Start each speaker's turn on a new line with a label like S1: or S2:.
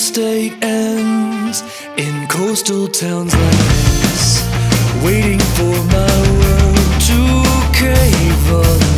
S1: State ends in coastal towns like this, waiting for my world to cave on.